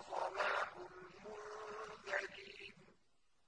أصلاه